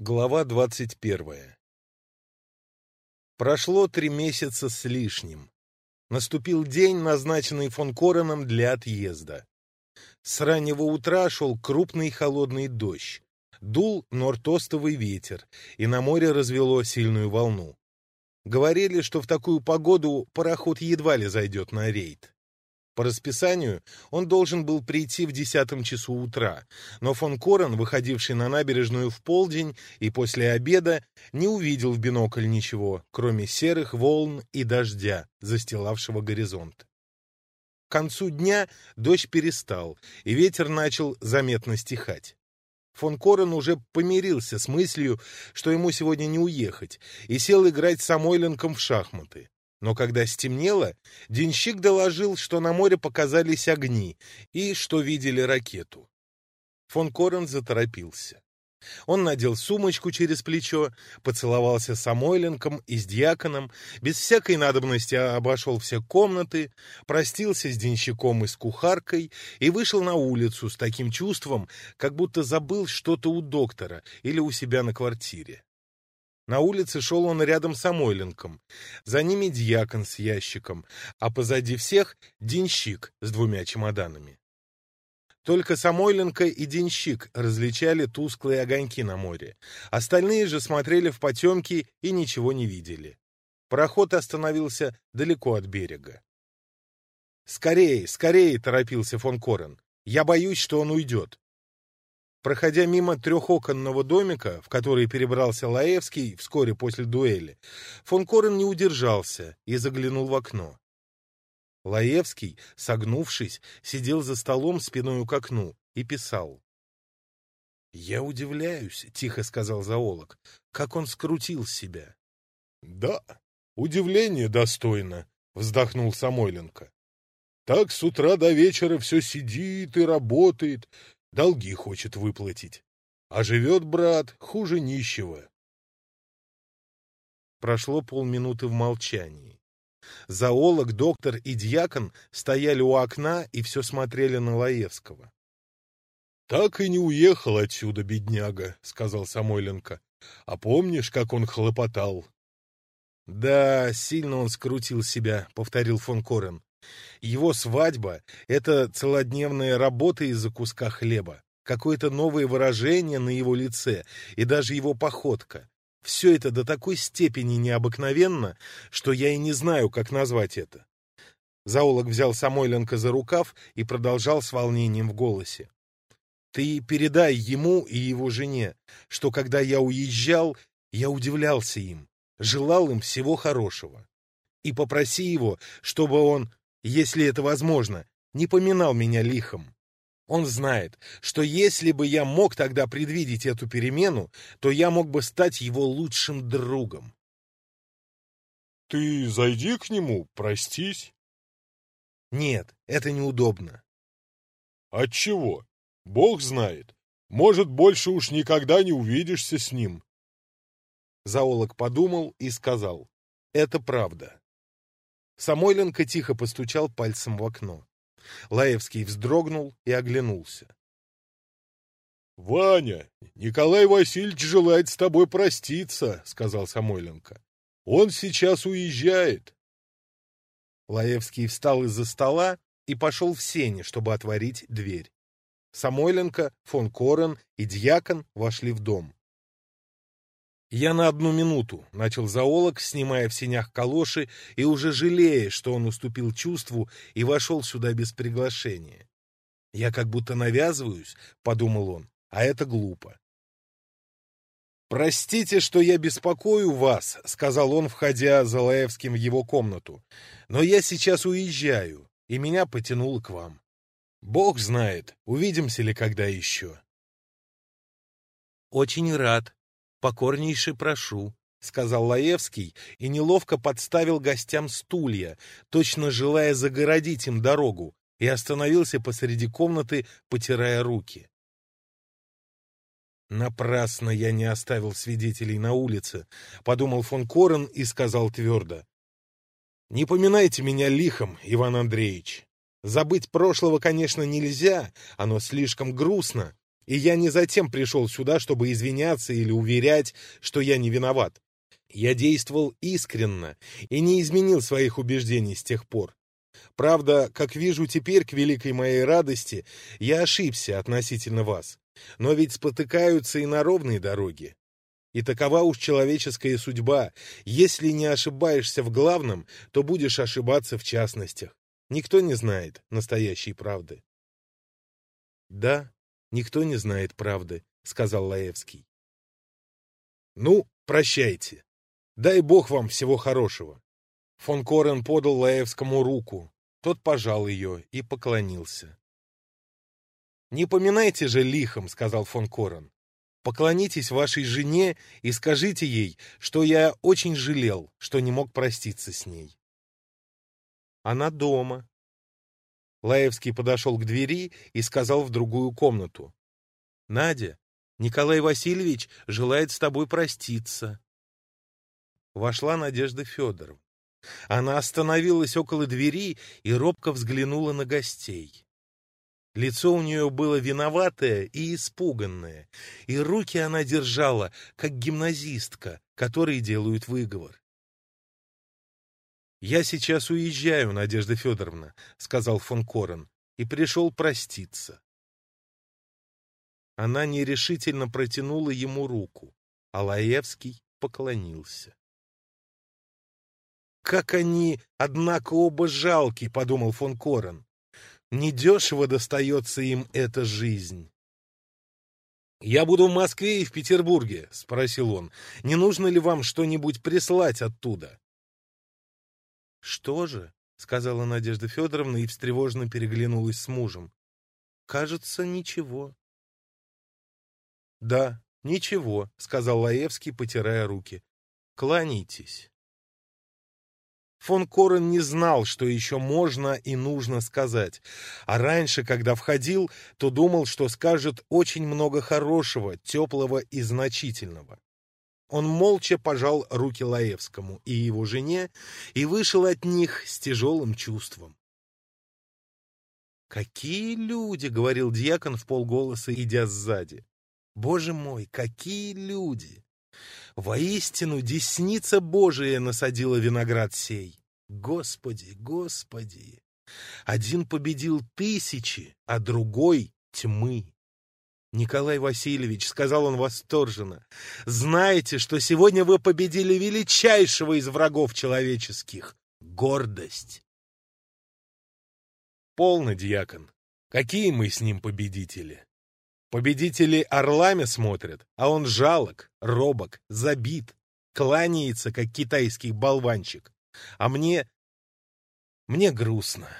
Глава двадцать первая. Прошло три месяца с лишним. Наступил день, назначенный фон Короном для отъезда. С раннего утра шел крупный холодный дождь. Дул нортостовый ветер, и на море развело сильную волну. Говорили, что в такую погоду пароход едва ли зайдет на рейд. По расписанию он должен был прийти в десятом часу утра, но фон Корен, выходивший на набережную в полдень и после обеда, не увидел в бинокль ничего, кроме серых волн и дождя, застилавшего горизонт. К концу дня дождь перестал, и ветер начал заметно стихать. Фон Корен уже помирился с мыслью, что ему сегодня не уехать, и сел играть с Самойленком в шахматы. Но когда стемнело, денщик доложил, что на море показались огни и что видели ракету. Фон Корен заторопился. Он надел сумочку через плечо, поцеловался с Самойленком и с дьяконом, без всякой надобности обошел все комнаты, простился с денщиком и с кухаркой и вышел на улицу с таким чувством, как будто забыл что-то у доктора или у себя на квартире. На улице шел он рядом с Амойленком. За ними дьякон с ящиком, а позади всех денщик с двумя чемоданами. Только Самойленко и Денщик различали тусклые огоньки на море. Остальные же смотрели в потемки и ничего не видели. Пароход остановился далеко от берега. «Скорее, скорее!» — торопился фон Корен. «Я боюсь, что он уйдет. Проходя мимо трехоконного домика, в который перебрался Лаевский вскоре после дуэли, фон Корен не удержался и заглянул в окно. Лаевский, согнувшись, сидел за столом спиною к окну и писал. «Я удивляюсь», — тихо сказал зоолог, — «как он скрутил себя». «Да, удивление достойно», — вздохнул Самойленко. «Так с утра до вечера все сидит и работает, долги хочет выплатить. А живет брат хуже нищего. Прошло полминуты в молчании. Зоолог, доктор и дьякон стояли у окна и все смотрели на Лаевского. «Так и не уехал отсюда, бедняга», — сказал Самойленко. «А помнишь, как он хлопотал?» «Да, сильно он скрутил себя», — повторил фон Корен. Его свадьба — это целодневная работа из-за куска хлеба, какое-то новое выражение на его лице и даже его походка. Все это до такой степени необыкновенно, что я и не знаю, как назвать это. Заолог взял Самойленко за рукав и продолжал с волнением в голосе. «Ты передай ему и его жене, что когда я уезжал, я удивлялся им, желал им всего хорошего. И попроси его, чтобы он если это возможно, не поминал меня лихом. Он знает, что если бы я мог тогда предвидеть эту перемену, то я мог бы стать его лучшим другом. «Ты зайди к нему, простись». «Нет, это неудобно». «Отчего? Бог знает. Может, больше уж никогда не увидишься с ним». Зоолог подумал и сказал, «Это правда». Самойленко тихо постучал пальцем в окно. Лаевский вздрогнул и оглянулся. — Ваня, Николай Васильевич желает с тобой проститься, — сказал Самойленко. — Он сейчас уезжает. Лаевский встал из-за стола и пошел в сени, чтобы отворить дверь. Самойленко, фон Корен и Дьякон вошли в дом. «Я на одну минуту», — начал зоолог, снимая в синях калоши и уже жалея, что он уступил чувству и вошел сюда без приглашения. «Я как будто навязываюсь», — подумал он, — «а это глупо». «Простите, что я беспокою вас», — сказал он, входя за Лаевским в его комнату, — «но я сейчас уезжаю, и меня потянуло к вам. Бог знает, увидимся ли когда еще». «Очень рад», покорнейше прошу», — сказал Лаевский и неловко подставил гостям стулья, точно желая загородить им дорогу, и остановился посреди комнаты, потирая руки. «Напрасно я не оставил свидетелей на улице», — подумал фон Корен и сказал твердо. «Не поминайте меня лихом, Иван Андреевич. Забыть прошлого, конечно, нельзя, оно слишком грустно, И я не затем пришел сюда, чтобы извиняться или уверять, что я не виноват. Я действовал искренно и не изменил своих убеждений с тех пор. Правда, как вижу теперь, к великой моей радости, я ошибся относительно вас. Но ведь спотыкаются и на ровной дороге. И такова уж человеческая судьба. Если не ошибаешься в главном, то будешь ошибаться в частностях. Никто Никто не знает правды, сказал Лаевский. Ну, прощайте. Дай бог вам всего хорошего. Фон Корен подал Лаевскому руку. Тот пожал ее и поклонился. «Не поминайте же лихом», — сказал фон Корен. «Поклонитесь вашей жене и скажите ей, что я очень жалел, что не мог проститься с ней». «Она дома», Лаевский подошел к двери и сказал в другую комнату. «Надя, Николай Васильевич желает с тобой проститься». Вошла Надежда Федоровна. Она остановилась около двери и робко взглянула на гостей. Лицо у нее было виноватое и испуганное, и руки она держала, как гимназистка, которой делают выговор. «Я сейчас уезжаю, Надежда Федоровна», — сказал фон Корен, и пришел проститься. Она нерешительно протянула ему руку, а Лаевский поклонился. «Как они, однако, оба жалки», — подумал фон Корен. Недешево достается им эта жизнь. «Я буду в Москве и в Петербурге», — спросил он. «Не нужно ли вам что-нибудь прислать оттуда?» «Что же?» — сказала Надежда Федоровна и встревоженно переглянулась с мужем. «Кажется, ничего». «Да, ничего», — сказал Лаевский, потирая руки. «Кланяйтесь». Фон Корен не знал, что еще можно и нужно сказать. А раньше, когда входил, то думал, что скажет очень много хорошего, теплого и значительного. Он молча пожал руки Лаевскому и его жене и вышел от них с тяжелым чувством. «Какие люди!» — говорил дьякон в полголоса, идя сзади. «Боже мой, какие люди!» Воистину, десница Божия насадила виноград сей. Господи, Господи! Один победил тысячи, а другой — тьмы. Николай Васильевич, — сказал он восторженно, — знаете, что сегодня вы победили величайшего из врагов человеческих — гордость. Полно, дьякон. Какие мы с ним победители? Победители орлами смотрят, а он жалок, робок, забит, кланяется, как китайский болванчик. А мне... мне грустно.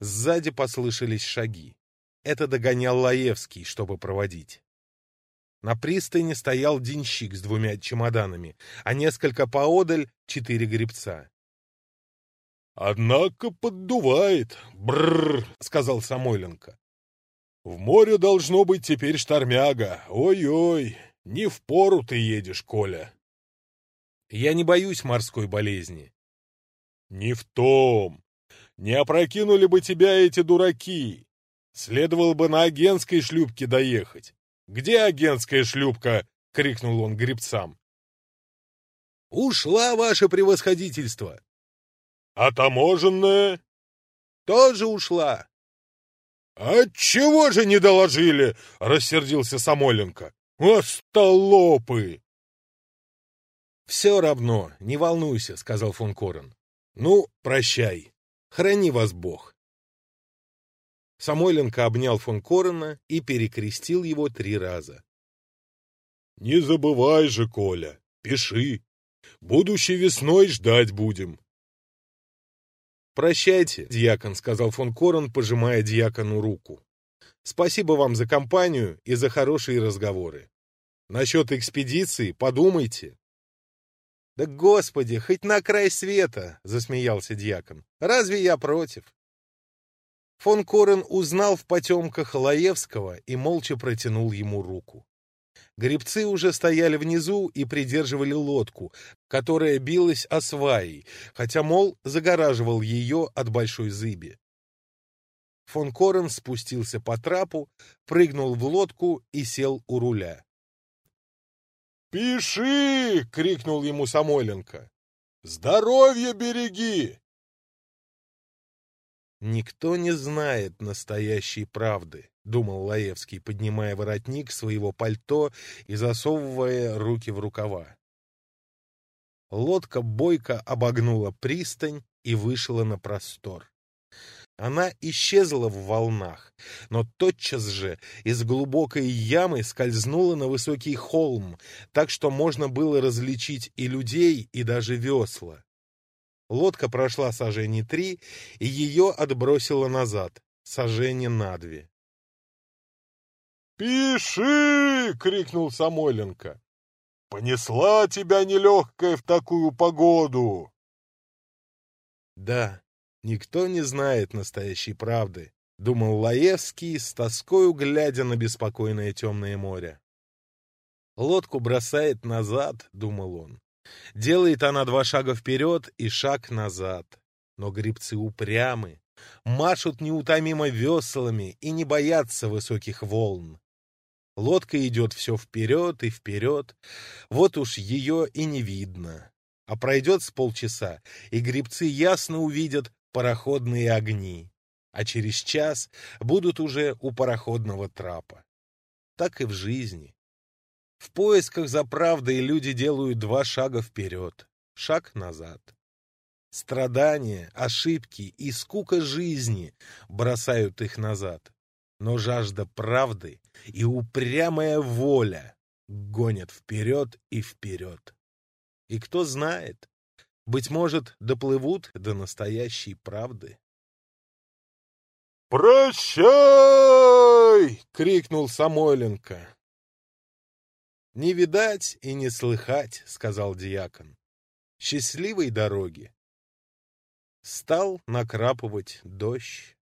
Сзади послышались шаги это догонял Лаевский, чтобы проводить. На пристани стоял денщик с двумя чемоданами, а несколько поодаль — четыре гребца. «Однако поддувает, бррр», — сказал Самойленко. «В море должно быть теперь штормяга. Ой-ой, не в пору ты едешь, Коля». «Я не боюсь морской болезни». «Не в том. Не опрокинули бы тебя эти дураки. Следовало бы на агентской шлюпке доехать. Где агентская шлюпка? — крикнул он гребцам. «Ушла ваше превосходительство!» «А таможенная?» «Тоже ушла!» чего же не доложили?» — рассердился Самоленко. «Остолопы!» «Все равно, не волнуйся», — сказал фон Корен. «Ну, прощай. Храни вас Бог». Самойленко обнял фон Корена и перекрестил его три раза. «Не забывай же, Коля, пиши. Будущей весной ждать будем. «Прощайте, дьякон», — сказал фон Корен, пожимая дьякону руку. «Спасибо вам за компанию и за хорошие разговоры. Насчет экспедиции подумайте». «Да господи, хоть на край света!» — засмеялся дьякон. «Разве я против?» Фон Корен узнал в потемках Лаевского и молча протянул ему руку. Гребцы уже стояли внизу и придерживали лодку, которая билась о сваи, хотя, мол, загораживал ее от большой зыби. Фон Корен спустился по трапу, прыгнул в лодку и сел у руля. «Пиши!» — крикнул ему Самойленко. «Здоровье береги!» «Никто не знает настоящей правды», — думал Лаевский, поднимая воротник своего пальто и засовывая руки в рукава. Лодка бойко обогнула пристань и вышла на простор. Она исчезла в волнах, но тотчас же из глубокой ямы скользнула на высокий холм, так что можно было различить и людей, и даже весла. Лодка прошла сожжение три, и ее отбросило назад, сожжение на две. «Пиши!» — крикнул Самойленко. «Понесла тебя нелегкая в такую погоду!» «Да, никто не знает настоящей правды», — думал Лаевский, с тоскою глядя на беспокойное темное море. «Лодку бросает назад», — думал он. Делает она два шага вперед и шаг назад. Но грибцы упрямы, машут неутомимо веслами и не боятся высоких волн. Лодка идет все вперед и вперед, вот уж ее и не видно. А пройдет с полчаса, и грибцы ясно увидят пароходные огни, а через час будут уже у пароходного трапа. Так и в жизни. В поисках за правдой люди делают два шага вперед, шаг назад. Страдания, ошибки и скука жизни бросают их назад. Но жажда правды и упрямая воля гонят вперед и вперед. И кто знает, быть может, доплывут до настоящей правды. «Прощай!» — крикнул Самойленко.«Не видать и не слыхать», — сказал диакон. «Счастливой дороги». Стал накрапывать дождь.